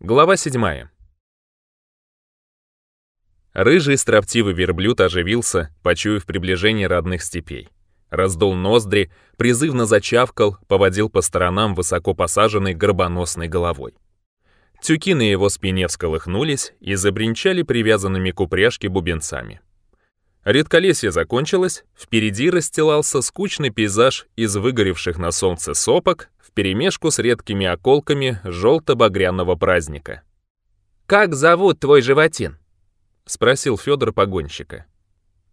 Глава 7. Рыжий строптивый верблюд оживился, почуяв приближение родных степей. Раздул ноздри, призывно зачавкал, поводил по сторонам высоко посаженной горбоносной головой. Тюки на его спине всколыхнулись и забринчали привязанными к упряжке бубенцами. Редколесье закончилось, впереди расстилался скучный пейзаж из выгоревших на солнце сопок, вперемешку с редкими околками желто-багряного праздника. «Как зовут твой животин?» — спросил Федор погонщика.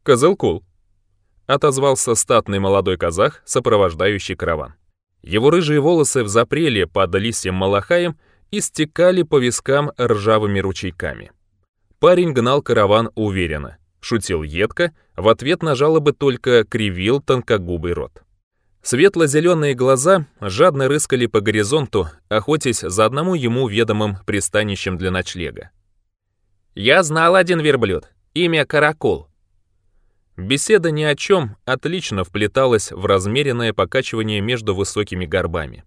«Козылкул», — отозвался статный молодой казах, сопровождающий караван. Его рыжие волосы в взапрели под листьем малахаем и стекали по вискам ржавыми ручейками. Парень гнал караван уверенно, шутил едко, в ответ на жалобы только кривил тонкогубый рот. Светло-зеленые глаза жадно рыскали по горизонту, охотясь за одному ему ведомым пристанищем для ночлега. «Я знал один верблюд. Имя Каракул». Беседа ни о чем отлично вплеталась в размеренное покачивание между высокими горбами.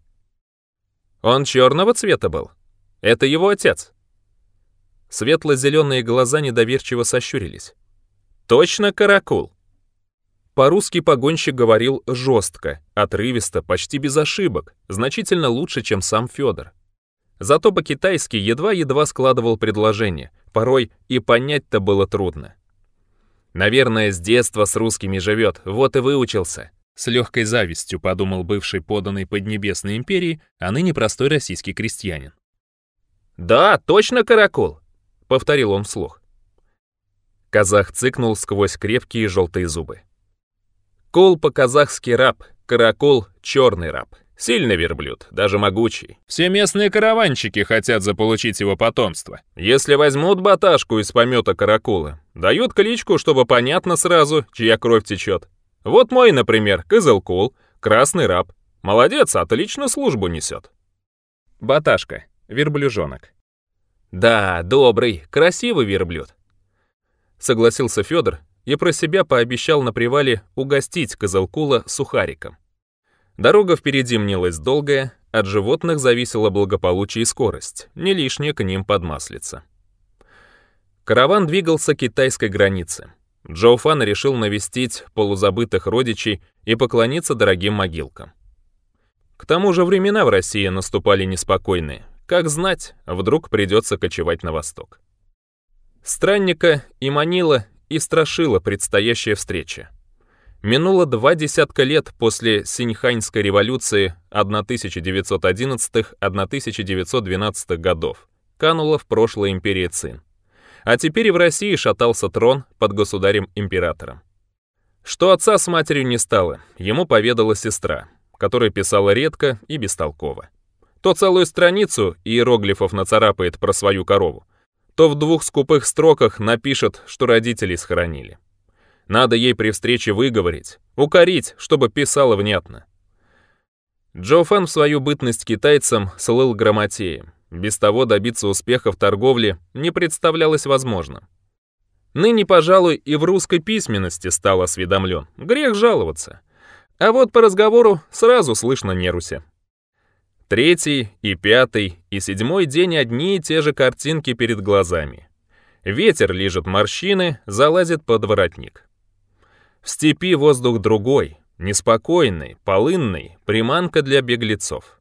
«Он черного цвета был. Это его отец». Светло-зеленые глаза недоверчиво сощурились. «Точно каракул!» По-русски погонщик говорил жестко, отрывисто, почти без ошибок, значительно лучше, чем сам Федор. Зато по-китайски едва-едва складывал предложение, порой и понять-то было трудно. «Наверное, с детства с русскими живет, вот и выучился», с легкой завистью подумал бывший поданный Поднебесной империи, а ныне простой российский крестьянин. «Да, точно каракол», — повторил он вслух. Казах цыкнул сквозь крепкие желтые зубы. Кол по-казахски раб, каракол — черный раб. Сильный верблюд, даже могучий. Все местные караванчики хотят заполучить его потомство. Если возьмут баташку из помета каракула, дают кличку, чтобы понятно сразу, чья кровь течет. Вот мой, например, Кызылкул, красный раб. Молодец, отлично службу несет. Баташка, верблюжонок. Да, добрый, красивый верблюд. Согласился Федор, и про себя пообещал на привале угостить Козалкула сухариком. Дорога впереди мнилась долгая, от животных зависело благополучие и скорость, не лишнее к ним подмаслиться. Караван двигался к китайской границе. Джоу Фан решил навестить полузабытых родичей и поклониться дорогим могилкам. К тому же времена в России наступали неспокойные. Как знать, вдруг придется кочевать на восток. Странника и манила и страшила предстоящая встреча. Минуло два десятка лет после Синьханьской революции 1911-1912 годов. Канула в прошлое империя Цин. А теперь и в России шатался трон под государем-императором. Что отца с матерью не стало, ему поведала сестра, которая писала редко и бестолково. То целую страницу иероглифов нацарапает про свою корову, то в двух скупых строках напишет, что родители схоронили. Надо ей при встрече выговорить, укорить, чтобы писала внятно. Джо Фан в свою бытность китайцем слыл грамотеем. Без того добиться успеха в торговле не представлялось возможным. Ныне, пожалуй, и в русской письменности стал осведомлен. Грех жаловаться. А вот по разговору сразу слышно неруся. Третий и пятый и седьмой день одни и те же картинки перед глазами. Ветер лижет морщины, залазит под воротник. В степи воздух другой, неспокойный, полынный, приманка для беглецов.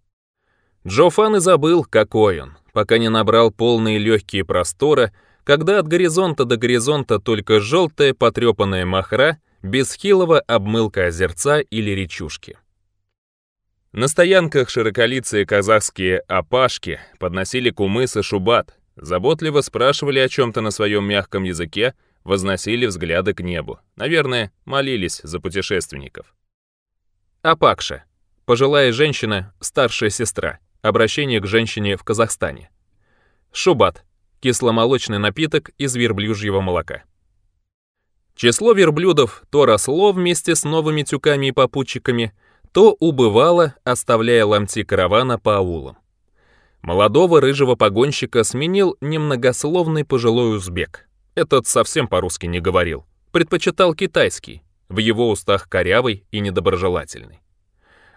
Джофан и забыл, какой он, пока не набрал полные легкие простора, когда от горизонта до горизонта только желтая потрепанная махра, без хилого обмылка озерца или речушки. На стоянках широколицые казахские «апашки» подносили кумыс и шубат, заботливо спрашивали о чем-то на своем мягком языке, возносили взгляды к небу. Наверное, молились за путешественников. Апакша. Пожилая женщина, старшая сестра. Обращение к женщине в Казахстане. Шубат. Кисломолочный напиток из верблюжьего молока. Число верблюдов то росло вместе с новыми тюками и попутчиками – то убывала, оставляя ломти каравана по аулам. Молодого рыжего погонщика сменил немногословный пожилой узбек. Этот совсем по-русски не говорил. Предпочитал китайский, в его устах корявый и недоброжелательный.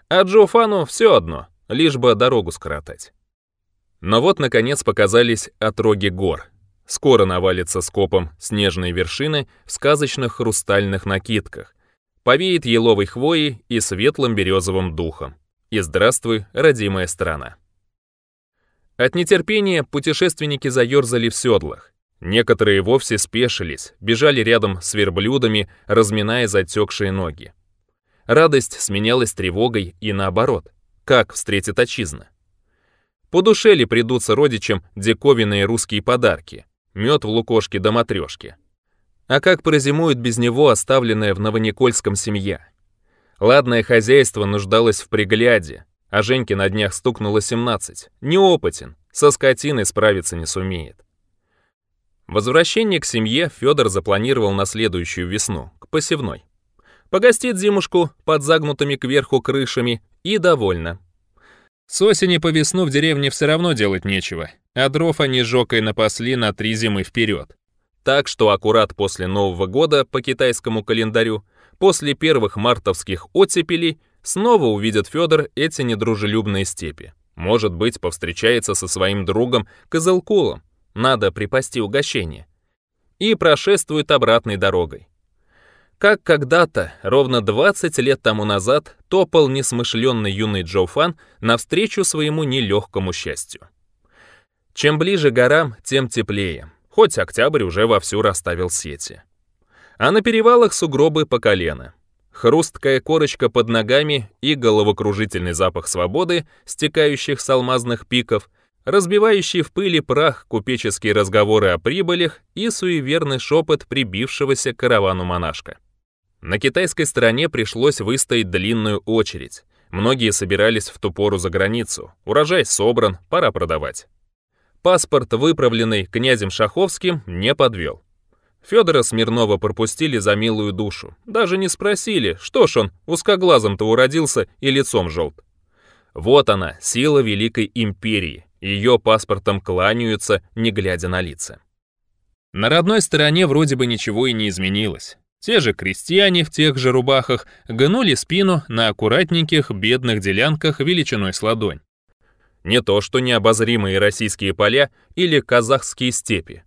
А Джофану все одно, лишь бы дорогу скоротать. Но вот, наконец, показались отроги гор. Скоро навалится скопом снежные вершины в сказочных хрустальных накидках, повеет еловой хвоей и светлым березовым духом. И здравствуй, родимая страна. От нетерпения путешественники заерзали в седлах. Некоторые вовсе спешились, бежали рядом с верблюдами, разминая затекшие ноги. Радость сменялась тревогой и наоборот. Как встретит отчизна? По душе ли придутся родичам диковинные русские подарки? Мед в лукошке до да матрешки. А как прозимует без него оставленная в Новоникольском семья? Ладное хозяйство нуждалось в пригляде, а Женьке на днях стукнуло 17. Неопытен, со скотиной справиться не сумеет. Возвращение к семье Федор запланировал на следующую весну, к посевной. Погостит зимушку под загнутыми кверху крышами и довольно. С осени по весну в деревне все равно делать нечего, а дров они жокой напасли на три зимы вперед. Так что аккурат после Нового года по китайскому календарю, после первых мартовских оттепелей, снова увидит Федор эти недружелюбные степи. Может быть, повстречается со своим другом Козылкулом, надо припасти угощение, и прошествует обратной дорогой. Как когда-то, ровно 20 лет тому назад, топал несмышленный юный Джо Фан навстречу своему нелегкому счастью. Чем ближе горам, тем теплее хоть октябрь уже вовсю расставил сети. А на перевалах сугробы по колено. Хрусткая корочка под ногами и головокружительный запах свободы, стекающих с алмазных пиков, разбивающий в пыли прах купеческие разговоры о прибылях и суеверный шепот прибившегося к каравану монашка. На китайской стороне пришлось выстоять длинную очередь. Многие собирались в ту пору за границу. Урожай собран, пора продавать. Паспорт, выправленный князем Шаховским, не подвел. Федора Смирнова пропустили за милую душу. Даже не спросили, что ж он узкоглазом-то уродился и лицом желт. Вот она, сила Великой Империи. Ее паспортом кланяются, не глядя на лица. На родной стороне вроде бы ничего и не изменилось. Те же крестьяне в тех же рубахах гнули спину на аккуратненьких бедных делянках величиной с ладонь. Не то, что необозримые российские поля или казахские степи.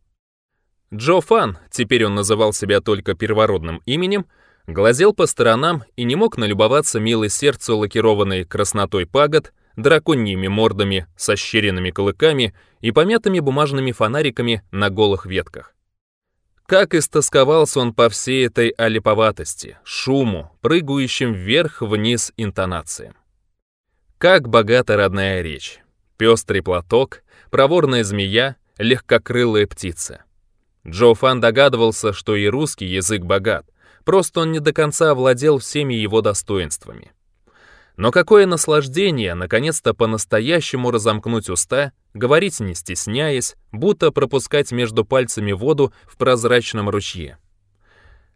Джо Фан, теперь он называл себя только первородным именем, глазел по сторонам и не мог налюбоваться милой сердцу лакированной краснотой пагод, драконьими мордами, со щеренными клыками и помятыми бумажными фонариками на голых ветках. Как истосковался он по всей этой олиповатости, шуму, прыгающим вверх-вниз интонациям. Как богата родная речь пестрый платок, проворная змея, легкокрылая птица. Джо Фан догадывался, что и русский язык богат, просто он не до конца овладел всеми его достоинствами. Но какое наслаждение наконец-то по-настоящему разомкнуть уста, говорить не стесняясь, будто пропускать между пальцами воду в прозрачном ручье.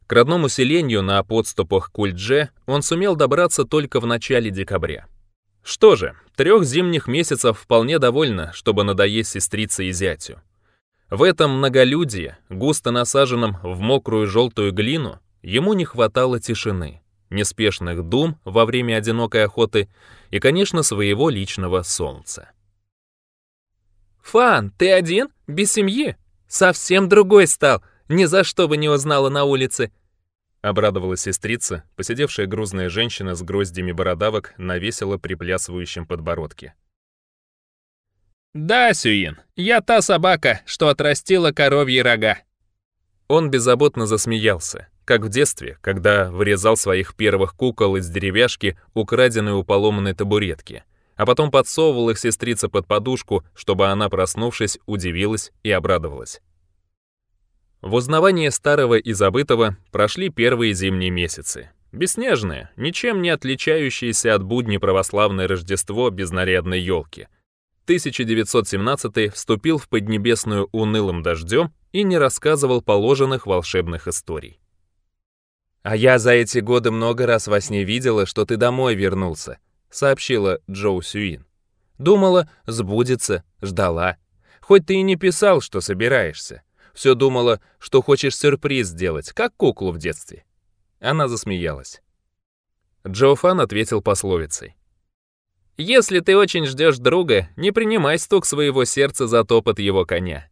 К родному селению на подступах Кульдже он сумел добраться только в начале декабря. Что же, трех зимних месяцев вполне довольно, чтобы надоесть сестрице и зятю. В этом многолюдье, густо насаженном в мокрую желтую глину, ему не хватало тишины, неспешных дум во время одинокой охоты и, конечно, своего личного солнца. «Фан, ты один? Без семьи? Совсем другой стал. Ни за что бы не узнала на улице. Обрадовалась сестрица, посидевшая грузная женщина с гроздями бородавок на весело приплясывающем подбородке. «Да, Сюин, я та собака, что отрастила коровьи рога». Он беззаботно засмеялся, как в детстве, когда вырезал своих первых кукол из деревяшки, украденной у поломанной табуретки, а потом подсовывал их сестрица под подушку, чтобы она, проснувшись, удивилась и обрадовалась. В узнавании старого и забытого прошли первые зимние месяцы. Беснежные, ничем не отличающиеся от будни православное Рождество без нарядной елки. 1917 вступил в Поднебесную унылым дождем и не рассказывал положенных волшебных историй. «А я за эти годы много раз во сне видела, что ты домой вернулся», — сообщила Джоу Сюин. «Думала, сбудется, ждала. Хоть ты и не писал, что собираешься. Все думала, что хочешь сюрприз сделать, как куклу в детстве. Она засмеялась. Джоуфан ответил пословицей. «Если ты очень ждешь друга, не принимай стук своего сердца за топот его коня.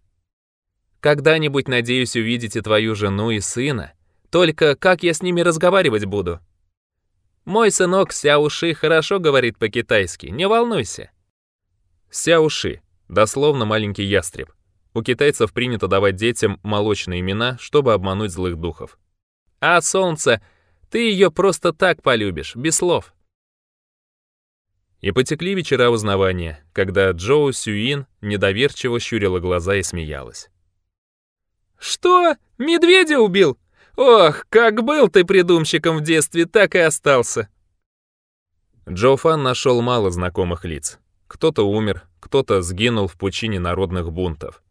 Когда-нибудь, надеюсь, увидите твою жену и сына. Только как я с ними разговаривать буду?» «Мой сынок Сяуши хорошо говорит по-китайски, не волнуйся». Сяуши, дословно маленький ястреб, у китайцев принято давать детям молочные имена, чтобы обмануть злых духов. А солнце, ты ее просто так полюбишь, без слов. И потекли вечера узнавания, когда Джоу Сюин недоверчиво щурила глаза и смеялась. «Что? Медведя убил? Ох, как был ты придумщиком в детстве, так и остался!» Джо Фан нашел мало знакомых лиц. Кто-то умер, кто-то сгинул в пучине народных бунтов.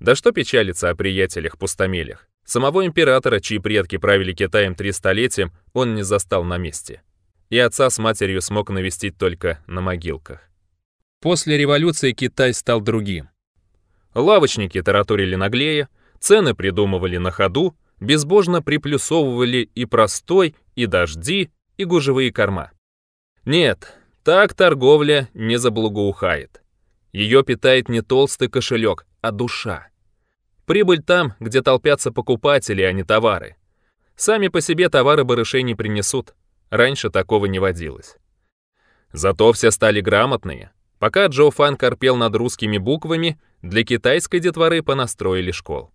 Да что печалиться о приятелях пустомелях? Самого императора, чьи предки правили Китаем три столетия, он не застал на месте. И отца с матерью смог навестить только на могилках. После революции Китай стал другим. Лавочники тараторили наглее, цены придумывали на ходу, безбожно приплюсовывали и простой, и дожди, и гужевые корма. Нет, так торговля не заблагоухает. Ее питает не толстый кошелек, а душа. Прибыль там, где толпятся покупатели, а не товары. Сами по себе товары барышей не принесут. Раньше такого не водилось. Зато все стали грамотные. Пока Джо Фан корпел над русскими буквами, для китайской детворы понастроили школ.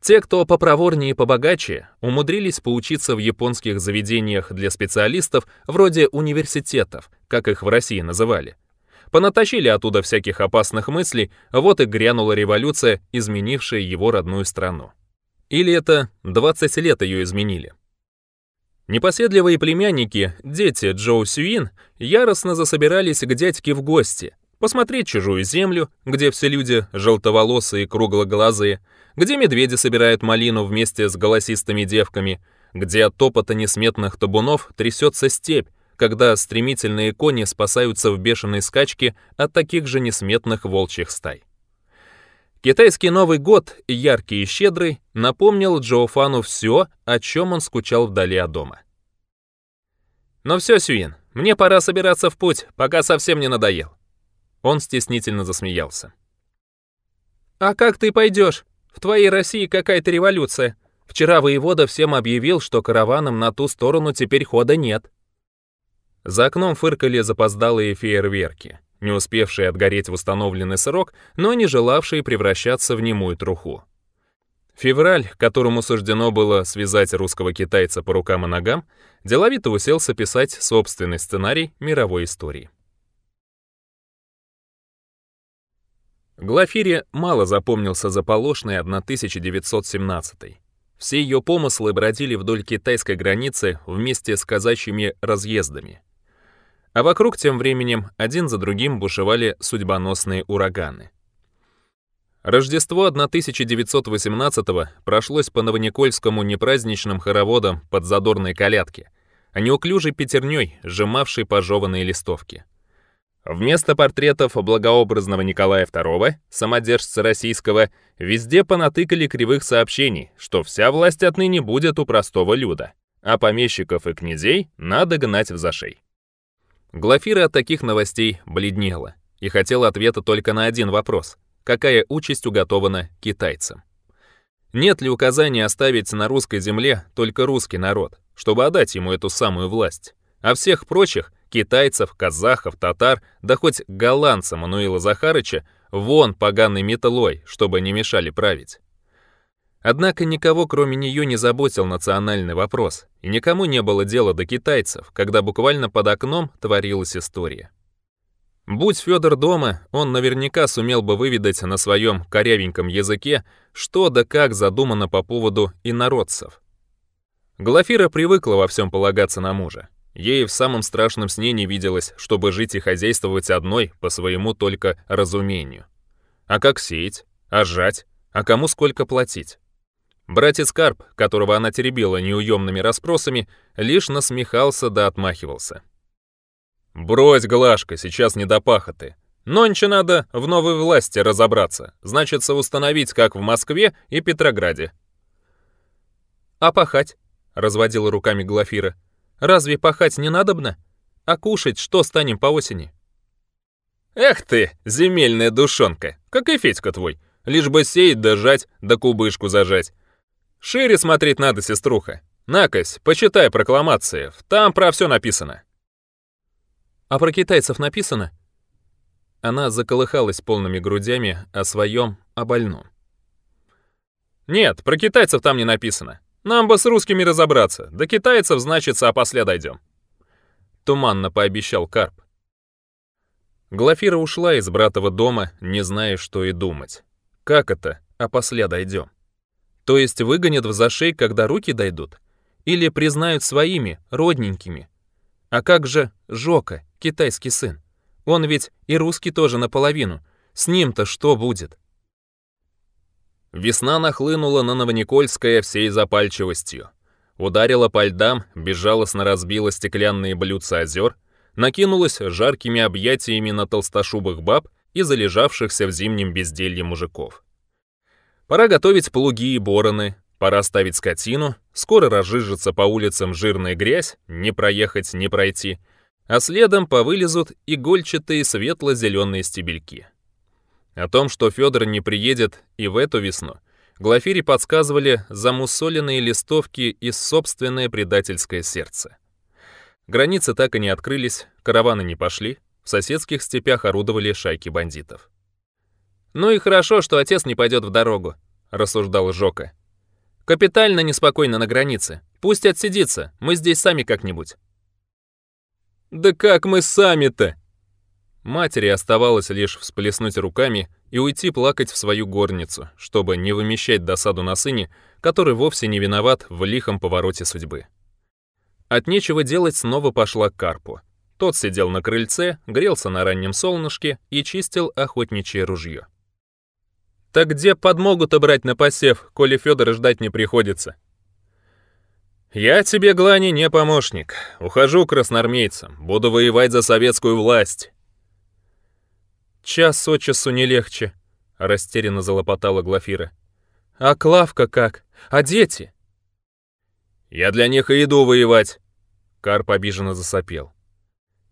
Те, кто попроворнее и побогаче, умудрились поучиться в японских заведениях для специалистов вроде университетов, как их в России называли – понатащили оттуда всяких опасных мыслей, вот и грянула революция, изменившая его родную страну. Или это 20 лет ее изменили. Непоседливые племянники, дети Джоу Сюин, яростно засобирались к дядьке в гости, посмотреть чужую землю, где все люди желтоволосые, круглоглазые, где медведи собирают малину вместе с голосистыми девками, где от топота несметных табунов трясется степь, когда стремительные кони спасаются в бешеной скачке от таких же несметных волчьих стай. Китайский Новый год, яркий и щедрый, напомнил Джоуфану все, о чем он скучал вдали от дома. «Ну Но все, Сюин, мне пора собираться в путь, пока совсем не надоел». Он стеснительно засмеялся. «А как ты пойдешь? В твоей России какая-то революция. Вчера воевода всем объявил, что караванам на ту сторону теперь хода нет». За окном фыркали запоздалые фейерверки, не успевшие отгореть в установленный срок, но не желавшие превращаться в немую труху. Февраль, которому суждено было связать русского китайца по рукам и ногам, деловито уселся писать собственный сценарий мировой истории. Глафире мало запомнился заполошный 1917. Все ее помыслы бродили вдоль китайской границы вместе с казачьими разъездами. А вокруг тем временем один за другим бушевали судьбоносные ураганы. Рождество 1918-го прошлось по Новоникольскому непраздничным хороводам под задорной колядки, а неуклюжей пятерней, сжимавшей пожеванные листовки. Вместо портретов благообразного Николая II, самодержца российского, везде понатыкали кривых сообщений, что вся власть отныне будет у простого люда, а помещиков и князей надо гнать в зашей. Глафира от таких новостей бледнела и хотела ответа только на один вопрос. Какая участь уготована китайцам? Нет ли указания оставить на русской земле только русский народ, чтобы отдать ему эту самую власть? А всех прочих – китайцев, казахов, татар, да хоть голландца Мануила Захарыча – вон поганой метлой, чтобы не мешали править. Однако никого, кроме нее, не заботил национальный вопрос, и никому не было дела до китайцев, когда буквально под окном творилась история. Будь Федор дома, он наверняка сумел бы выведать на своем корявеньком языке, что да как задумано по поводу инородцев. Глафира привыкла во всем полагаться на мужа. Ей в самом страшном сне не виделось, чтобы жить и хозяйствовать одной по своему только разумению. А как сеять? А жать? А кому сколько платить? Братец Карп, которого она теребила неуемными расспросами, лишь насмехался да отмахивался. «Брось, Глашка, сейчас не до пахоты. Нонче надо в новой власти разобраться, значится установить, как в Москве и Петрограде». «А пахать?» — разводила руками Глафира. «Разве пахать не надобно? А кушать что станем по осени?» «Эх ты, земельная душонка, как и Федька твой, лишь бы сеять да жать, да кубышку зажать. Шире смотреть надо, сеструха. Накось, почитай прокламации, там про все написано. А про китайцев написано? Она заколыхалась полными грудями о своем, о больном. Нет, про китайцев там не написано. Нам бы с русскими разобраться. До китайцев, значится, опосля дойдем. Туманно пообещал Карп. Глафира ушла из братого дома, не зная, что и думать. Как это, опосля дойдем? то есть выгонят в зашей, когда руки дойдут, или признают своими, родненькими. А как же Жока, китайский сын? Он ведь и русский тоже наполовину. С ним-то что будет? Весна нахлынула на Новоникольское всей запальчивостью. Ударила по льдам, безжалостно разбила стеклянные блюдца озер, накинулась жаркими объятиями на толстошубых баб и залежавшихся в зимнем безделье мужиков. Пора готовить плуги и бороны, пора ставить скотину, скоро разжижится по улицам жирная грязь, не проехать, не пройти, а следом повылезут игольчатые светло-зеленые стебельки. О том, что Федор не приедет и в эту весну, Глафире подсказывали замусоленные листовки и собственное предательское сердце. Границы так и не открылись, караваны не пошли, в соседских степях орудовали шайки бандитов. «Ну и хорошо, что отец не пойдет в дорогу», — рассуждал Жока. «Капитально неспокойно на границе. Пусть отсидится, мы здесь сами как-нибудь». «Да как мы сами-то?» Матери оставалось лишь всплеснуть руками и уйти плакать в свою горницу, чтобы не вымещать досаду на сыне, который вовсе не виноват в лихом повороте судьбы. От нечего делать снова пошла к Карпу. Тот сидел на крыльце, грелся на раннем солнышке и чистил охотничье ружье. Так где подмогу-то брать на посев, коли Федора ждать не приходится? Я тебе, Глани, не помощник. Ухожу красноармейцам, буду воевать за советскую власть. Час от часу не легче, растерянно залопотала Глафира. А Клавка как? А дети? Я для них и иду воевать. Карп обиженно засопел.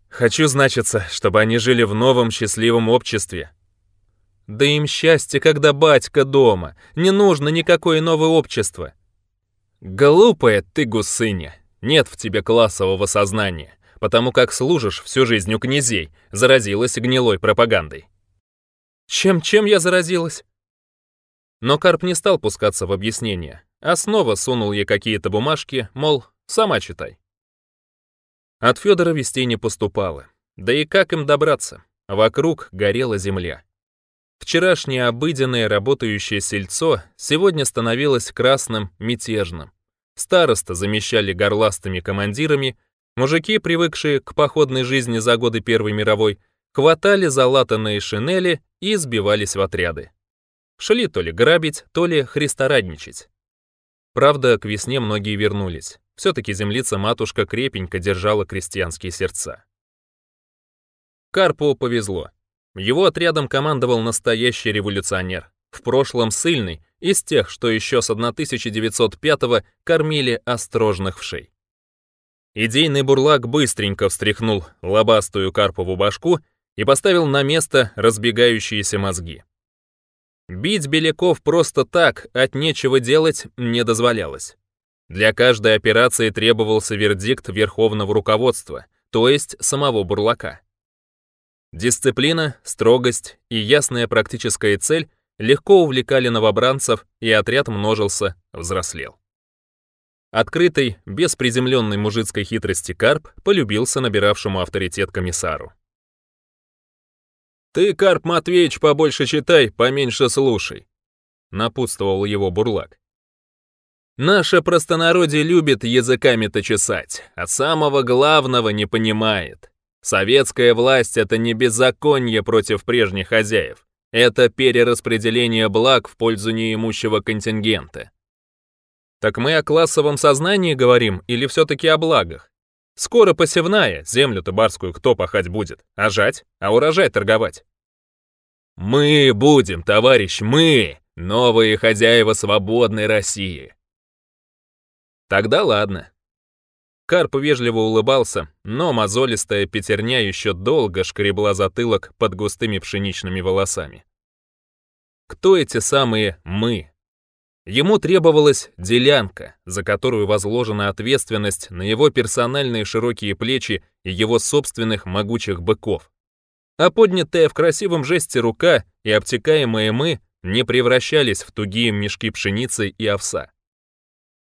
Хочу, значиться, чтобы они жили в новом счастливом обществе, да им счастье, когда батька дома. Не нужно никакое новое общество. Глупая ты, гусыня. Нет в тебе классового сознания, потому как служишь всю жизнь у князей, заразилась гнилой пропагандой. Чем-чем я заразилась? Но Карп не стал пускаться в объяснение, а снова сунул ей какие-то бумажки, мол, сама читай. От Федора вестей не поступало. Да и как им добраться? Вокруг горела земля. Вчерашнее обыденное работающее сельцо сегодня становилось красным, мятежным. Староста замещали горластыми командирами, мужики, привыкшие к походной жизни за годы Первой мировой, хватали залатанные шинели и сбивались в отряды. Шли то ли грабить, то ли христорадничать. Правда, к весне многие вернулись. Все-таки землица-матушка крепенько держала крестьянские сердца. Карпу повезло. Его отрядом командовал настоящий революционер, в прошлом сильный, из тех, что еще с 1905-го кормили острожных вшей. Идейный бурлак быстренько встряхнул лобастую Карпову башку и поставил на место разбегающиеся мозги. Бить Беляков просто так, от нечего делать, не дозволялось. Для каждой операции требовался вердикт верховного руководства, то есть самого Бурлака. Дисциплина, строгость и ясная практическая цель легко увлекали новобранцев, и отряд множился, взрослел. Открытый, без приземленной мужицкой хитрости Карп полюбился набиравшему авторитет комиссару. «Ты, Карп Матвеевич, побольше читай, поменьше слушай», — напутствовал его бурлак. «Наше простонародье любит языками-то чесать, а самого главного не понимает. Советская власть – это не беззаконие против прежних хозяев. Это перераспределение благ в пользу неимущего контингента. Так мы о классовом сознании говорим или все-таки о благах? Скоро посевная, землю табарскую кто пахать будет? А жать? А урожай торговать? Мы будем, товарищ, мы! Новые хозяева свободной России! Тогда ладно, Карп вежливо улыбался, но мозолистая пятерня еще долго шкребла затылок под густыми пшеничными волосами. Кто эти самые «мы»? Ему требовалась делянка, за которую возложена ответственность на его персональные широкие плечи и его собственных могучих быков. А поднятая в красивом жесте рука и обтекаемые «мы» не превращались в тугие мешки пшеницы и овса.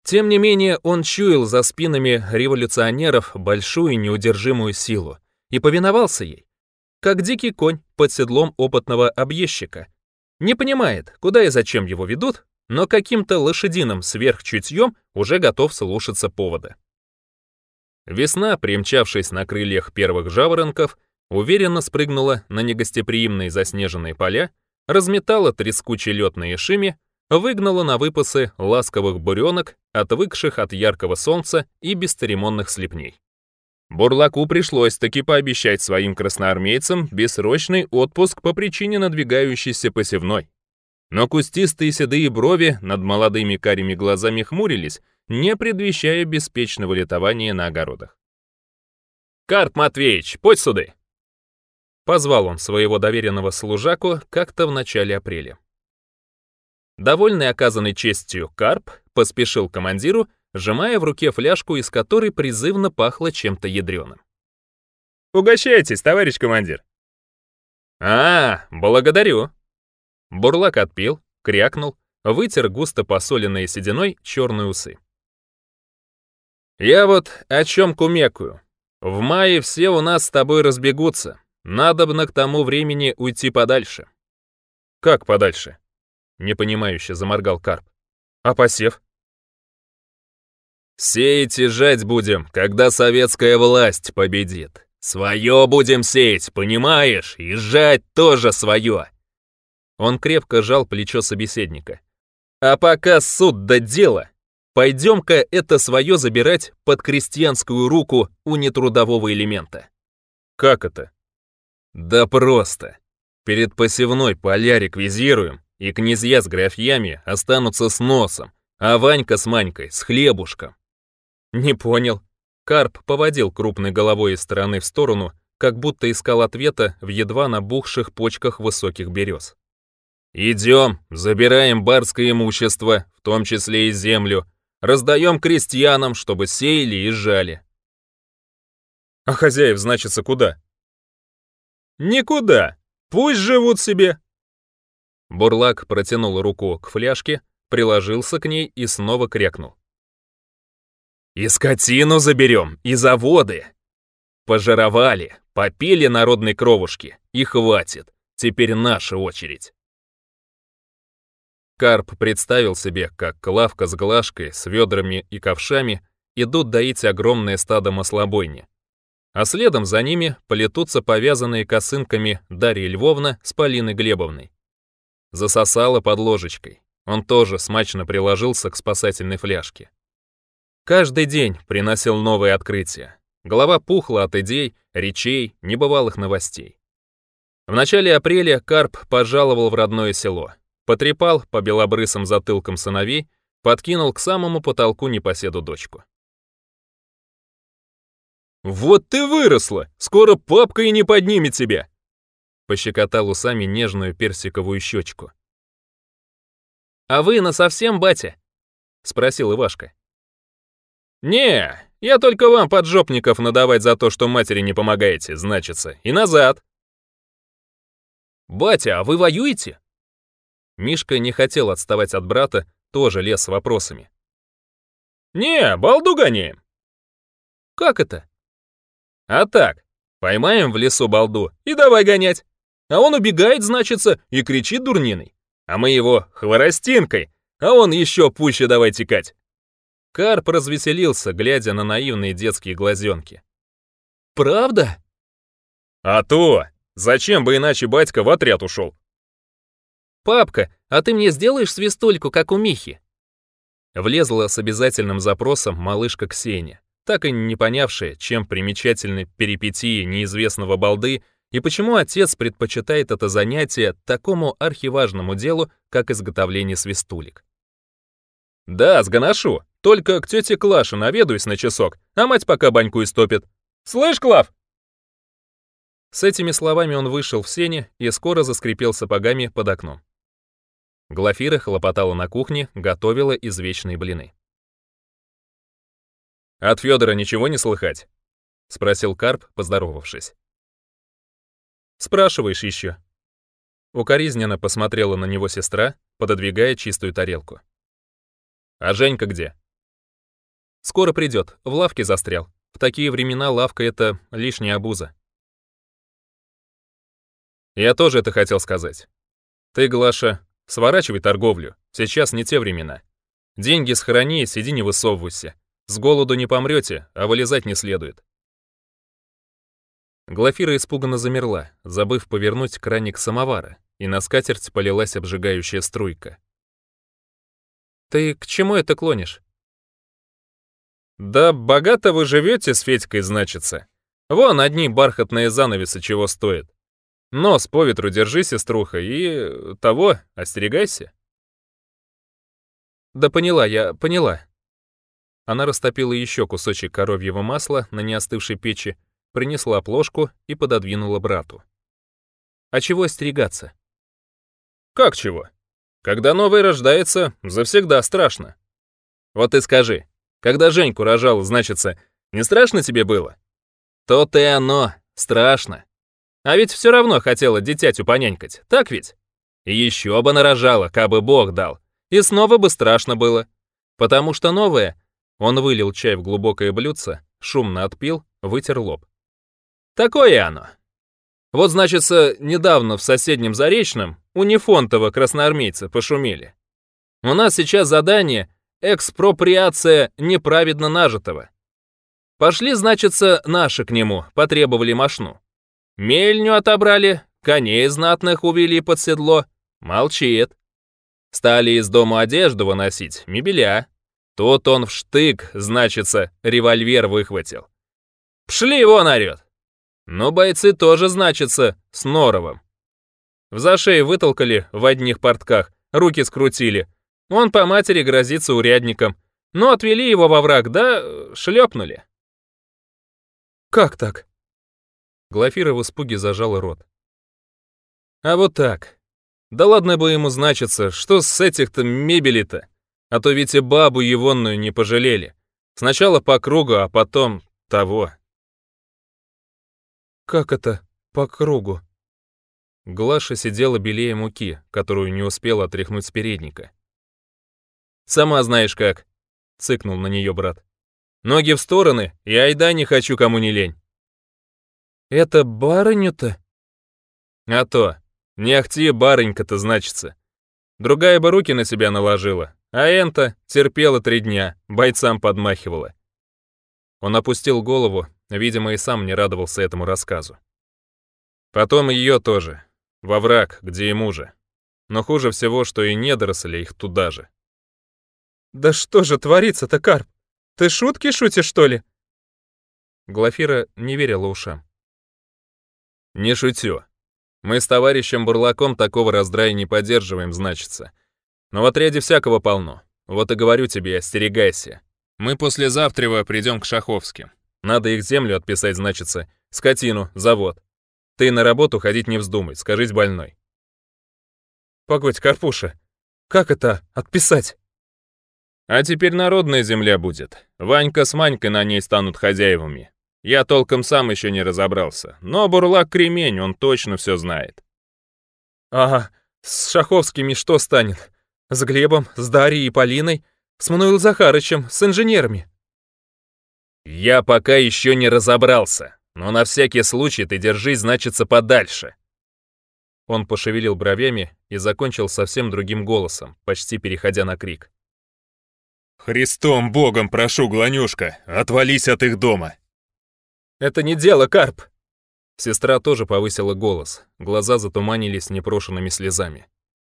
Тем не менее, он чуял за спинами революционеров большую неудержимую силу и повиновался ей, как дикий конь под седлом опытного объездчика. Не понимает, куда и зачем его ведут, но каким-то лошадиным сверхчутьем уже готов слушаться повода. Весна, примчавшись на крыльях первых жаворонков, уверенно спрыгнула на негостеприимные заснеженные поля, разметала трескучие летные шими, выгнала на выпасы ласковых буренок отвыкших от яркого солнца и бесцеремонных слепней. Бурлаку пришлось таки пообещать своим красноармейцам бессрочный отпуск по причине надвигающейся посевной. Но кустистые седые брови над молодыми карими глазами хмурились, не предвещая беспечного летования на огородах. «Карп Матвеевич, подь суды!» Позвал он своего доверенного служаку как-то в начале апреля. Довольный оказанной честью Карп поспешил к командиру, сжимая в руке фляжку, из которой призывно пахло чем-то ядреным. «Угощайтесь, товарищ командир!» «А, благодарю!» Бурлак отпил, крякнул, вытер густо посоленные сединой черные усы. «Я вот о чем кумекую. В мае все у нас с тобой разбегутся. Надобно к тому времени уйти подальше». «Как подальше?» — непонимающе заморгал Карп. «А посев?» Сеять и жать будем, когда советская власть победит. Свое будем сеять, понимаешь? И жать тоже свое. Он крепко жал плечо собеседника. А пока суд да дело, пойдем-ка это свое забирать под крестьянскую руку у нетрудового элемента. Как это? Да просто. Перед посевной поля реквизируем, и князья с графьями останутся с носом, а Ванька с Манькой с хлебушком. «Не понял». Карп поводил крупной головой из стороны в сторону, как будто искал ответа в едва набухших почках высоких берез. «Идем, забираем барское имущество, в том числе и землю, раздаем крестьянам, чтобы сеяли и жали». «А хозяев, значится, куда?» «Никуда. Пусть живут себе». Бурлак протянул руку к фляжке, приложился к ней и снова крякнул. И скотину заберем, и заводы. пожировали, попили народной кровушки, и хватит. Теперь наша очередь. Карп представил себе, как Клавка с Глашкой, с ведрами и ковшами идут доить огромное стадо маслобойни. А следом за ними полетутся повязанные косынками Дарья Львовна с Полиной Глебовной. Засосала под ложечкой. Он тоже смачно приложился к спасательной фляжке. Каждый день приносил новые открытия. Голова пухла от идей, речей, небывалых новостей. В начале апреля Карп пожаловал в родное село. Потрепал по белобрысым затылкам сыновей, подкинул к самому потолку непоседу дочку. «Вот ты выросла! Скоро папка и не поднимет тебя!» Пощекотал усами нежную персиковую щечку. «А вы насовсем, батя?» — спросил Ивашка. «Не, я только вам, поджопников, надавать за то, что матери не помогаете, значится, и назад!» «Батя, а вы воюете?» Мишка не хотел отставать от брата, тоже лез с вопросами. «Не, балду гоняем!» «Как это?» «А так, поймаем в лесу балду и давай гонять!» А он убегает, значится, и кричит дурниной. А мы его хворостинкой, а он еще пуще давай текать. Карп развеселился, глядя на наивные детские глазенки. «Правда?» «А то! Зачем бы иначе батька в отряд ушел?» «Папка, а ты мне сделаешь свистульку, как у Михи?» Влезла с обязательным запросом малышка Ксения, так и не понявшая, чем примечательны перипетии неизвестного балды и почему отец предпочитает это занятие такому архиважному делу, как изготовление свистулек. «Да, сгоношу. Только к тете Клаше наведаюсь на часок, а мать пока баньку истопит. Слышь, Клав!» С этими словами он вышел в сене и скоро заскрипел сапогами под окном. Глафира хлопотала на кухне, готовила извечные блины. «От Федора ничего не слыхать?» — спросил Карп, поздоровавшись. «Спрашиваешь еще?» Укоризненно посмотрела на него сестра, пододвигая чистую тарелку. А Женька где? Скоро придет, в лавке застрял. В такие времена лавка — это лишняя обуза. Я тоже это хотел сказать. Ты, Глаша, сворачивай торговлю, сейчас не те времена. Деньги схорони, сиди не высовывайся. С голоду не помрете, а вылезать не следует. Глафира испуганно замерла, забыв повернуть краник самовара, и на скатерть полилась обжигающая струйка. Ты к чему это клонишь? Да богато вы живете с Федькой, значится. Вон одни бархатные занавесы чего стоят. Нос по ветру держи, сеструха, и того остерегайся. Да поняла я, поняла. Она растопила еще кусочек коровьего масла на неостывшей печи, принесла плошку и пододвинула брату. А чего остерегаться? Как чего? Когда новый рождается, завсегда страшно. Вот и скажи, когда Женьку рожал, значится, не страшно тебе было? То-то и оно, страшно. А ведь все равно хотела дитятю понянькать, так ведь? И еще бы нарожала, кабы Бог дал. И снова бы страшно было. Потому что новое... Он вылил чай в глубокое блюдце, шумно отпил, вытер лоб. Такое оно. Вот, значится, недавно в соседнем Заречном у Нефонтова красноармейца пошумели. У нас сейчас задание «Экспроприация неправедно нажитого». Пошли, значится, наши к нему, потребовали мошну. Мельню отобрали, коней знатных увели под седло. Молчит. Стали из дома одежду выносить, мебеля. Тут он в штык, значится, револьвер выхватил. «Пшли, вон орёт!» Но бойцы тоже значатся с Норовым. В зашей вытолкали в одних портках, руки скрутили. Он по матери грозится урядником. Но отвели его во враг, да э, шлепнули. «Как так?» Глафира в испуге зажала рот. «А вот так. Да ладно бы ему значиться, что с этих-то мебели-то? А то ведь и бабу егонную не пожалели. Сначала по кругу, а потом того». «Как это? По кругу?» Глаша сидела белее муки, которую не успела отряхнуть с передника. «Сама знаешь как», — цыкнул на нее брат. «Ноги в стороны, и айда не хочу, кому не лень». «Это барыню-то?» «А то. Не ахти барынька-то значится. Другая бы руки на себя наложила, а Энта терпела три дня, бойцам подмахивала». Он опустил голову, Видимо, и сам не радовался этому рассказу. Потом и ее тоже. Во враг, где ему же Но хуже всего, что и недоросли их туда же. «Да что же творится-то, Карп? Ты шутки шутишь, что ли?» Глафира не верила ушам. «Не шутю. Мы с товарищем Бурлаком такого раздрая не поддерживаем, значится. Но в отряде всякого полно. Вот и говорю тебе, остерегайся. Мы послезавтра придем к Шаховским. Надо их землю отписать, значится. Скотину, завод. Ты на работу ходить не вздумай, скажись больной. Погодь, Карпуша, как это отписать? А теперь народная земля будет. Ванька с Манькой на ней станут хозяевами. Я толком сам еще не разобрался, но бурлак кремень, он точно все знает. А с Шаховскими что станет? С Глебом, с Дарьей и Полиной, с Мануил Захарычем, с инженерами. «Я пока еще не разобрался, но на всякий случай ты держись, значится, подальше». Он пошевелил бровями и закончил совсем другим голосом, почти переходя на крик. «Христом Богом прошу, Гланюшка, отвались от их дома!» «Это не дело, Карп!» Сестра тоже повысила голос, глаза затуманились непрошенными слезами.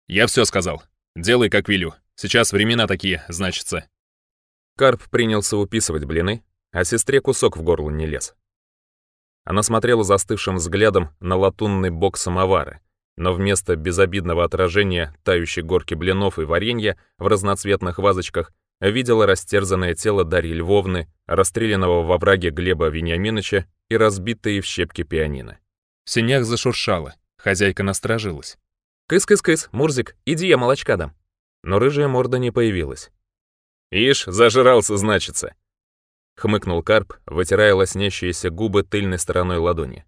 «Я все сказал. Делай, как велю. Сейчас времена такие, значится». Карп принялся уписывать блины, а сестре кусок в горло не лез. Она смотрела застывшим взглядом на латунный бок самовара, но вместо безобидного отражения тающей горки блинов и варенья в разноцветных вазочках видела растерзанное тело Дарьи Львовны, расстрелянного во враге Глеба Вениаминовича и разбитые в щепки пианино. В синях зашуршало, хозяйка насторожилась. «Кыс-кыс-кыс, Мурзик, иди я молочка дам». Но рыжая морда не появилась. «Ишь, зажрался, значится», хмыкнул Карп, вытирая лоснящиеся губы тыльной стороной ладони.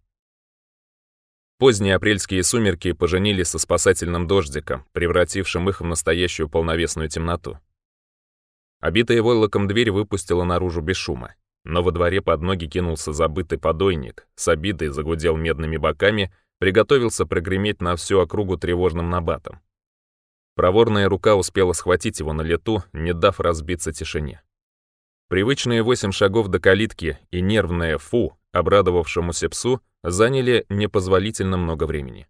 Поздние апрельские сумерки поженили со спасательным дождиком, превратившим их в настоящую полновесную темноту. Обитая войлоком дверь выпустила наружу без шума, но во дворе под ноги кинулся забытый подойник, с обидой загудел медными боками, приготовился прогреметь на всю округу тревожным набатом. Проворная рука успела схватить его на лету, не дав разбиться тишине. Привычные восемь шагов до калитки и нервное «фу», обрадовавшемуся псу, заняли непозволительно много времени.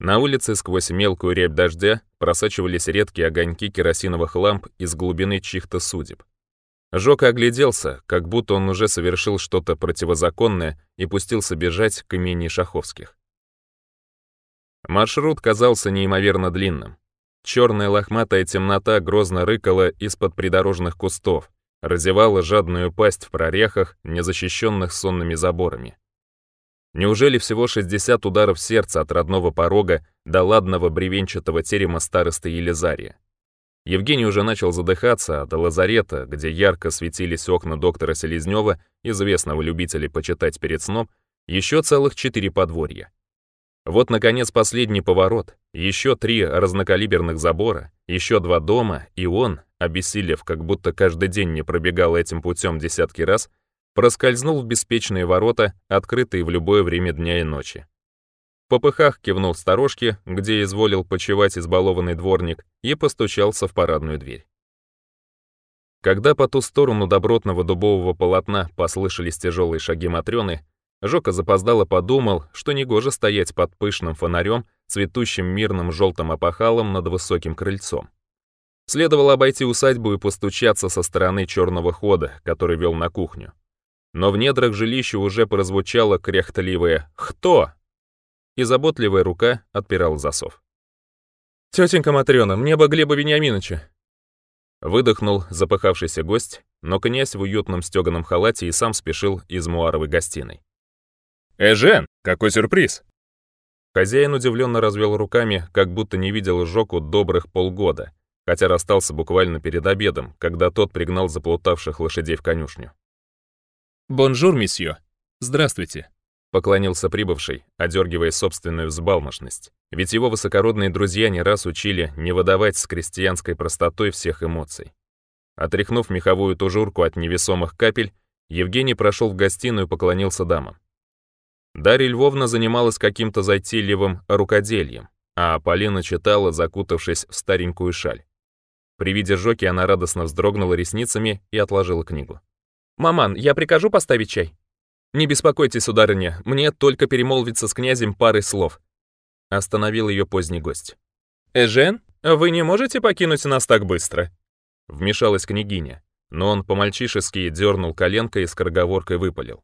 На улице сквозь мелкую рябь дождя просачивались редкие огоньки керосиновых ламп из глубины чьих-то судеб. Жока огляделся, как будто он уже совершил что-то противозаконное и пустился бежать к имени Шаховских. Маршрут казался неимоверно длинным. Черная лохматая темнота грозно рыкала из-под придорожных кустов, разевала жадную пасть в прорехах, незащищенных сонными заборами. Неужели всего 60 ударов сердца от родного порога до ладного бревенчатого терема старосты Елизария? Евгений уже начал задыхаться, а до лазарета, где ярко светились окна доктора Селезнева, известного любителя почитать перед сном, еще целых четыре подворья. Вот, наконец, последний поворот. Еще три разнокалиберных забора, еще два дома, и он, обессилев, как будто каждый день не пробегал этим путем десятки раз, проскользнул в беспечные ворота, открытые в любое время дня и ночи. В попыхах кивнул сторожке, где изволил почевать избалованный дворник, и постучался в парадную дверь. Когда по ту сторону добротного дубового полотна послышались тяжелые шаги Матрёны, Жока запоздало подумал, что негоже стоять под пышным фонарем, цветущим мирным желтым опахалом над высоким крыльцом. Следовало обойти усадьбу и постучаться со стороны черного хода, который вел на кухню. Но в недрах жилища уже прозвучало кряхтливое «Кто?», и заботливая рука отпирала засов. «Тетенька Матрёна, мне бы Глеба Вениаминовича!» Выдохнул запыхавшийся гость, но князь в уютном стёганом халате и сам спешил из муаровой гостиной. «Эжен, какой сюрприз!» Хозяин удивленно развел руками, как будто не видел Жоку добрых полгода, хотя расстался буквально перед обедом, когда тот пригнал заплутавших лошадей в конюшню. «Бонжур, месье! Здравствуйте!» Поклонился прибывший, одергивая собственную взбалмошность. Ведь его высокородные друзья не раз учили не выдавать с крестьянской простотой всех эмоций. Отряхнув меховую тужурку от невесомых капель, Евгений прошел в гостиную и поклонился дамам. Дарья Львовна занималась каким-то затейливым рукоделием, а Полина читала, закутавшись в старенькую шаль. При виде Жоки она радостно вздрогнула ресницами и отложила книгу. «Маман, я прикажу поставить чай?» «Не беспокойтесь, сударыня, мне только перемолвиться с князем парой слов», — остановил ее поздний гость. «Эжен, вы не можете покинуть нас так быстро?» — вмешалась княгиня, но он по-мальчишески дернул коленкой и скороговоркой выпалил.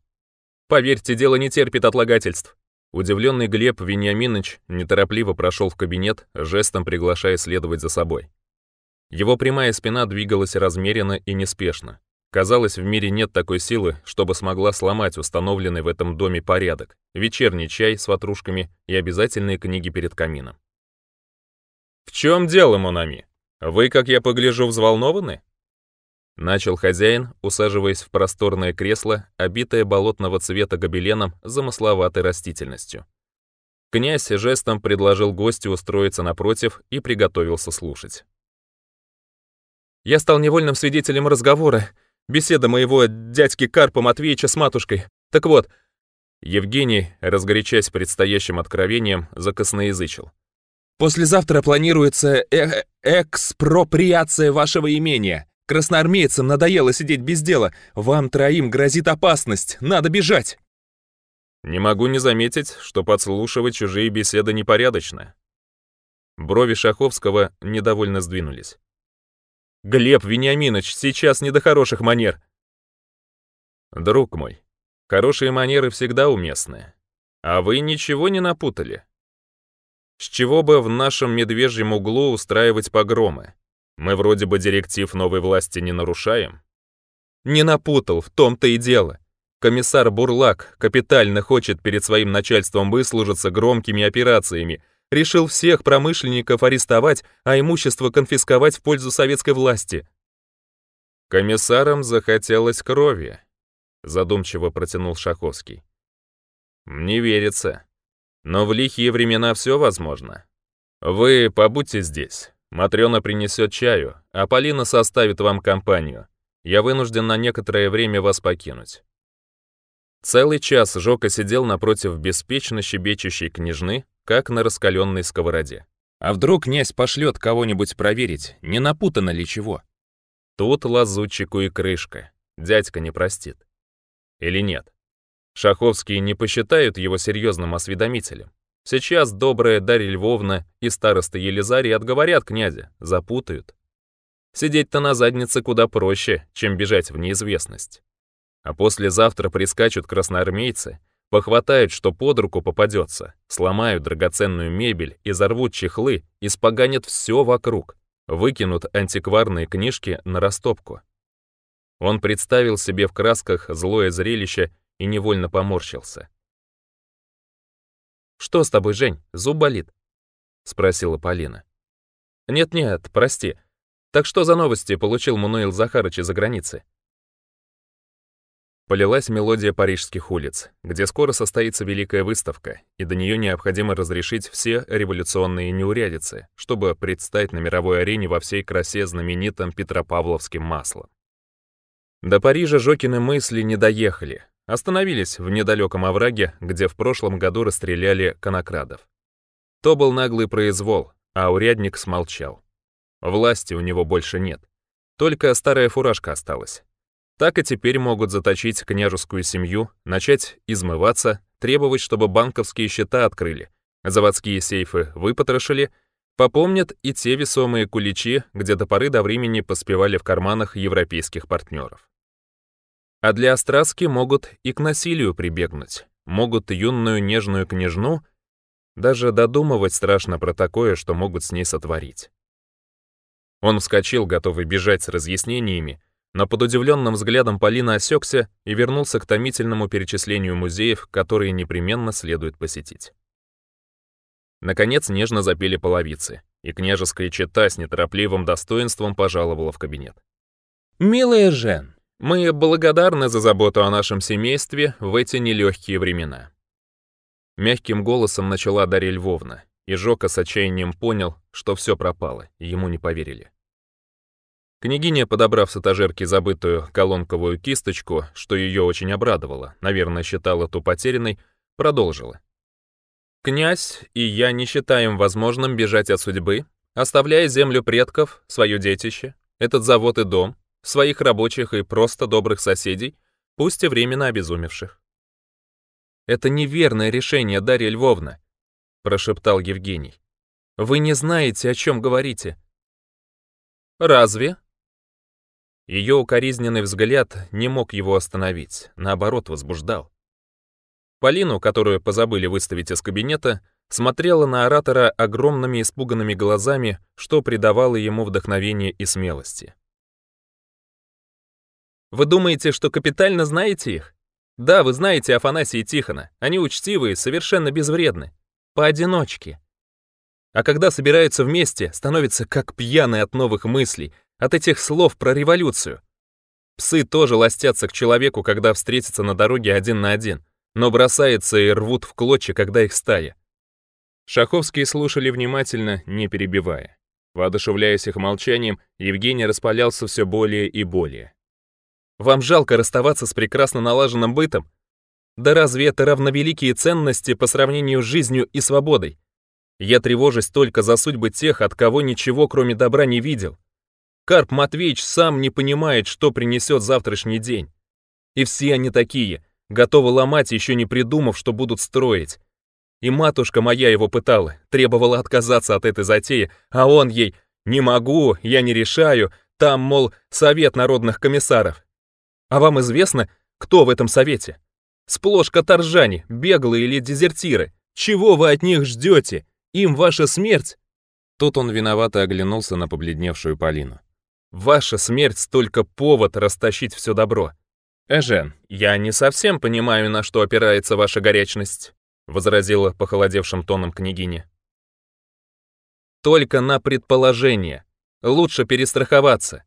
Поверьте, дело не терпит отлагательств». Удивленный Глеб Вениаминович неторопливо прошел в кабинет, жестом приглашая следовать за собой. Его прямая спина двигалась размеренно и неспешно. Казалось, в мире нет такой силы, чтобы смогла сломать установленный в этом доме порядок, вечерний чай с ватрушками и обязательные книги перед камином. «В чем дело, Монами? Вы, как я погляжу, взволнованы?» Начал хозяин, усаживаясь в просторное кресло, обитое болотного цвета гобеленом, замысловатой растительностью. Князь жестом предложил гостю устроиться напротив и приготовился слушать. «Я стал невольным свидетелем разговора, беседы моего дядьки Карпа Матвеевича с матушкой. Так вот...» Евгений, разгорячась предстоящим откровением, закосноязычил. «Послезавтра планируется э экспроприация вашего имения». Красноармейцам надоело сидеть без дела. Вам троим грозит опасность. Надо бежать!» Не могу не заметить, что подслушивать чужие беседы непорядочно. Брови Шаховского недовольно сдвинулись. «Глеб Вениаминович, сейчас не до хороших манер!» «Друг мой, хорошие манеры всегда уместны. А вы ничего не напутали?» С чего бы в нашем медвежьем углу устраивать погромы? Мы вроде бы директив новой власти не нарушаем. Не напутал, в том-то и дело. Комиссар Бурлак капитально хочет перед своим начальством выслужиться громкими операциями, решил всех промышленников арестовать, а имущество конфисковать в пользу советской власти. Комиссарам захотелось крови, задумчиво протянул Шаховский. Мне верится. Но в лихие времена все возможно. Вы побудьте здесь. Матрена принесет чаю, а Полина составит вам компанию. Я вынужден на некоторое время вас покинуть». Целый час Жока сидел напротив беспечно щебечущей княжны, как на раскаленной сковороде. А вдруг князь пошлет кого-нибудь проверить, не напутано ли чего? Тут лазутчику и крышка. Дядька не простит. Или нет? Шаховские не посчитают его серьезным осведомителем. Сейчас добрая Дарья Львовна и староста Елизарий отговорят князя, запутают. Сидеть-то на заднице куда проще, чем бежать в неизвестность. А послезавтра прискачут красноармейцы, похватают, что под руку попадется, сломают драгоценную мебель, и изорвут чехлы, испоганят все вокруг, выкинут антикварные книжки на растопку. Он представил себе в красках злое зрелище и невольно поморщился. «Что с тобой, Жень, зуб болит?» — спросила Полина. «Нет-нет, прости. Так что за новости получил Мануил Захарыч из-за границы?» Полилась мелодия парижских улиц, где скоро состоится великая выставка, и до нее необходимо разрешить все революционные неурядицы, чтобы предстать на мировой арене во всей красе знаменитым петропавловским маслом. До Парижа Жокины мысли не доехали, остановились в недалеком овраге, где в прошлом году расстреляли конокрадов. То был наглый произвол, а урядник смолчал. Власти у него больше нет. Только старая фуражка осталась. Так и теперь могут заточить княжескую семью, начать измываться, требовать, чтобы банковские счета открыли, заводские сейфы выпотрошили, попомнят и те весомые куличи, где до поры до времени поспевали в карманах европейских партнеров а для остраски могут и к насилию прибегнуть, могут юную нежную княжну, даже додумывать страшно про такое, что могут с ней сотворить. Он вскочил, готовый бежать с разъяснениями, но под удивленным взглядом Полина осекся и вернулся к томительному перечислению музеев, которые непременно следует посетить. Наконец нежно запели половицы, и княжеская чета с неторопливым достоинством пожаловала в кабинет. «Милая Жен, мы благодарны за заботу о нашем семействе в эти нелегкие времена. Мягким голосом начала Дарья Львовна, и Жока с отчаянием понял, что все пропало, и ему не поверили. Княгиня, подобрав с этажерки забытую колонковую кисточку, что ее очень обрадовало, наверное, считала ту потерянной, продолжила. «Князь и я не считаем возможным бежать от судьбы, оставляя землю предков, свое детище, этот завод и дом, своих рабочих и просто добрых соседей, пусть и временно обезумевших. «Это неверное решение, Дарья Львовна», — прошептал Евгений. «Вы не знаете, о чем говорите». «Разве?» Ее укоризненный взгляд не мог его остановить, наоборот, возбуждал. Полину, которую позабыли выставить из кабинета, смотрела на оратора огромными испуганными глазами, что придавало ему вдохновение и смелости. Вы думаете, что капитально знаете их? Да, вы знаете Афанасия и Тихона. Они учтивые, совершенно безвредны. Поодиночке. А когда собираются вместе, становятся как пьяные от новых мыслей, от этих слов про революцию. Псы тоже ластятся к человеку, когда встретятся на дороге один на один, но бросаются и рвут в клочья, когда их стая. Шаховские слушали внимательно, не перебивая. Воодушевляясь их молчанием, Евгений распалялся все более и более. Вам жалко расставаться с прекрасно налаженным бытом? Да разве это равновеликие ценности по сравнению с жизнью и свободой? Я тревожусь только за судьбы тех, от кого ничего кроме добра не видел. Карп Матвеевич сам не понимает, что принесет завтрашний день. И все они такие, готовы ломать, еще не придумав, что будут строить. И матушка моя его пытала, требовала отказаться от этой затеи, а он ей «не могу, я не решаю», там, мол, совет народных комиссаров. А вам известно, кто в этом совете? Сплошь каторжане, беглые или дезертиры. Чего вы от них ждете? Им ваша смерть?» Тут он виновато оглянулся на побледневшую Полину. «Ваша смерть — только повод растащить все добро. Эжен, я не совсем понимаю, на что опирается ваша горячность», — возразила похолодевшим тоном княгиня. «Только на предположение. Лучше перестраховаться.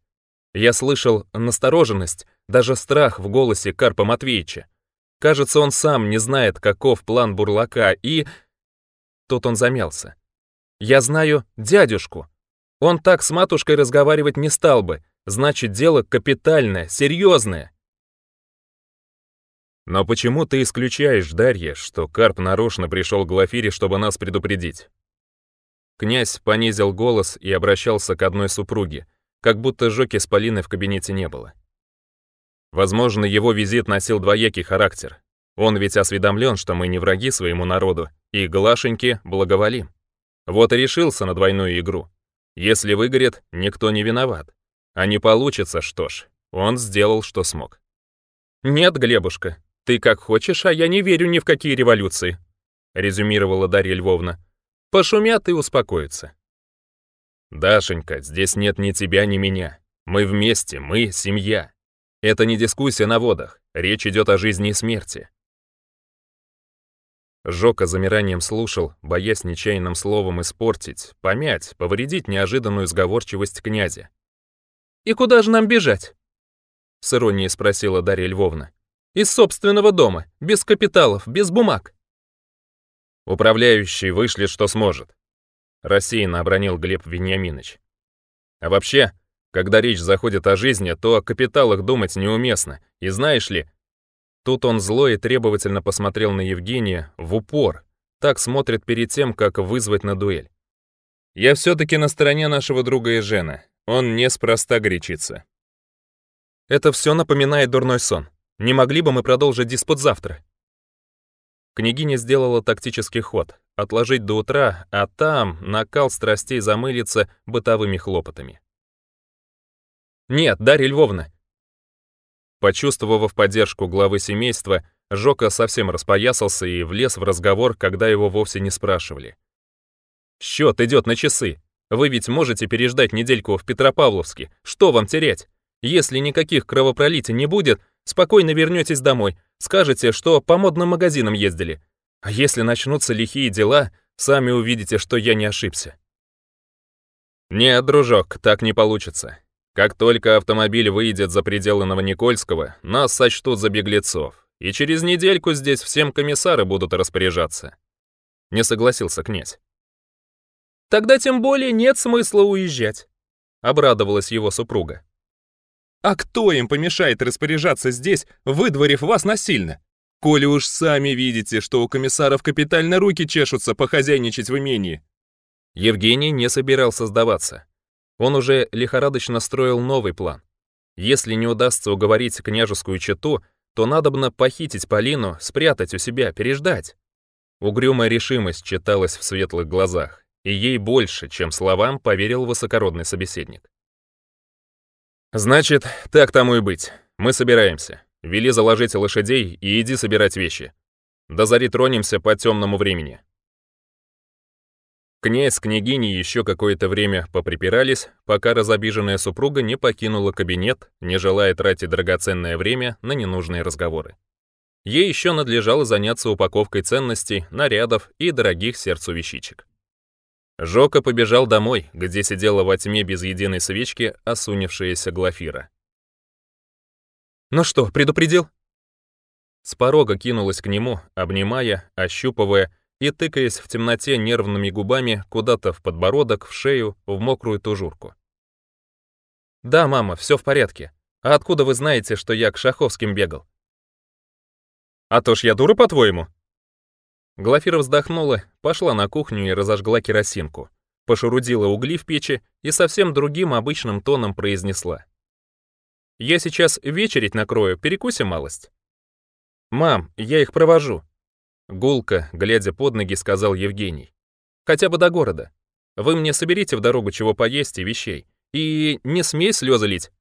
Я слышал настороженность, даже страх в голосе Карпа Матвеевича. Кажется, он сам не знает, каков план бурлака, и... Тут он замялся. «Я знаю дядюшку. Он так с матушкой разговаривать не стал бы. Значит, дело капитальное, серьезное». «Но почему ты исключаешь, Дарья, что Карп нарочно пришел к Глафире, чтобы нас предупредить?» Князь понизил голос и обращался к одной супруге, как будто Жоки с Полиной в кабинете не было. Возможно, его визит носил двоякий характер. Он ведь осведомлен, что мы не враги своему народу, и Глашеньке благоволим. Вот и решился на двойную игру. Если выгорит, никто не виноват. А не получится, что ж, он сделал, что смог. «Нет, Глебушка, ты как хочешь, а я не верю ни в какие революции», резюмировала Дарья Львовна. «Пошумят и успокоятся». «Дашенька, здесь нет ни тебя, ни меня. Мы вместе, мы — семья. Это не дискуссия на водах, речь идет о жизни и смерти. Жока замиранием слушал, боясь нечаянным словом испортить, помять, повредить неожиданную сговорчивость князя. «И куда же нам бежать?» — с иронией спросила Дарья Львовна. «Из собственного дома, без капиталов, без бумаг». «Управляющий вышли, что сможет», — рассеянно обронил Глеб Вениаминович. «А вообще, когда речь заходит о жизни, то о капиталах думать неуместно. И знаешь ли... Тут он зло и требовательно посмотрел на Евгения в упор. Так смотрит перед тем, как вызвать на дуэль. Я все-таки на стороне нашего друга Ежена. Он неспроста гречится. Это все напоминает дурной сон. Не могли бы мы продолжить диспут завтра? Княгиня сделала тактический ход. Отложить до утра, а там накал страстей замылится бытовыми хлопотами. Нет, Дарья Львовна!» Почувствовав поддержку главы семейства, Жока совсем распоясался и влез в разговор, когда его вовсе не спрашивали. «Счет идет на часы. Вы ведь можете переждать недельку в Петропавловске. Что вам терять? Если никаких кровопролитий не будет, спокойно вернетесь домой, скажете, что по модным магазинам ездили. А если начнутся лихие дела, сами увидите, что я не ошибся». «Нет, дружок, так не получится. Как только автомобиль выйдет за пределы Новоникольского, нас сочтут за беглецов, и через недельку здесь всем комиссары будут распоряжаться. Не согласился князь. Тогда тем более нет смысла уезжать, обрадовалась его супруга. А кто им помешает распоряжаться здесь, выдворив вас насильно? Коли уж сами видите, что у комиссаров капитально руки чешутся похозяйничать в имении. Евгений не собирался сдаваться. Он уже лихорадочно строил новый план. Если не удастся уговорить княжескую чету, то надобно похитить Полину, спрятать у себя, переждать. Угрюмая решимость читалась в светлых глазах, и ей больше, чем словам, поверил высокородный собеседник. «Значит, так тому и быть. Мы собираемся. Вели заложить лошадей и иди собирать вещи. До зари тронемся по темному времени. Князь с княгиней еще какое-то время поприпирались, пока разобиженная супруга не покинула кабинет, не желая тратить драгоценное время на ненужные разговоры. Ей еще надлежало заняться упаковкой ценностей, нарядов и дорогих сердцу вещичек. Жока побежал домой, где сидела во тьме без единой свечки осунившаяся Глафира. «Ну что, предупредил?» С порога кинулась к нему, обнимая, ощупывая, и, тыкаясь в темноте нервными губами куда-то в подбородок, в шею, в мокрую тужурку. «Да, мама, все в порядке. А откуда вы знаете, что я к Шаховским бегал?» «А то ж я дура, по-твоему?» Глафира вздохнула, пошла на кухню и разожгла керосинку, пошурудила угли в печи и совсем другим обычным тоном произнесла. «Я сейчас вечерить накрою, перекусим малость». «Мам, я их провожу», Гулко, глядя под ноги, сказал Евгений. «Хотя бы до города. Вы мне соберите в дорогу чего поесть и вещей. И не смей слезы лить,